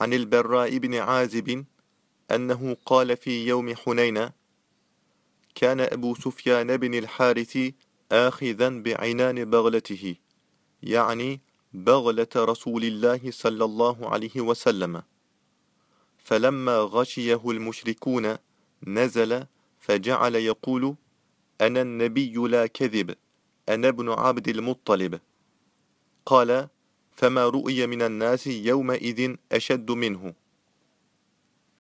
عن البراء بن عازب أنه قال في يوم حنين كان أبو سفيان بن الحارث آخذا بعنان بغلته يعني بغلة رسول الله صلى الله عليه وسلم. فلما غشيه المشركون نزل فجعل يقول أنا النبي لا كذب أنا ابن عبد المطلب. قال فما رؤي من الناس يومئذ أشد منه.